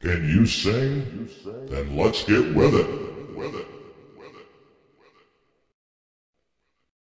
Can you sing? Then let's get with it.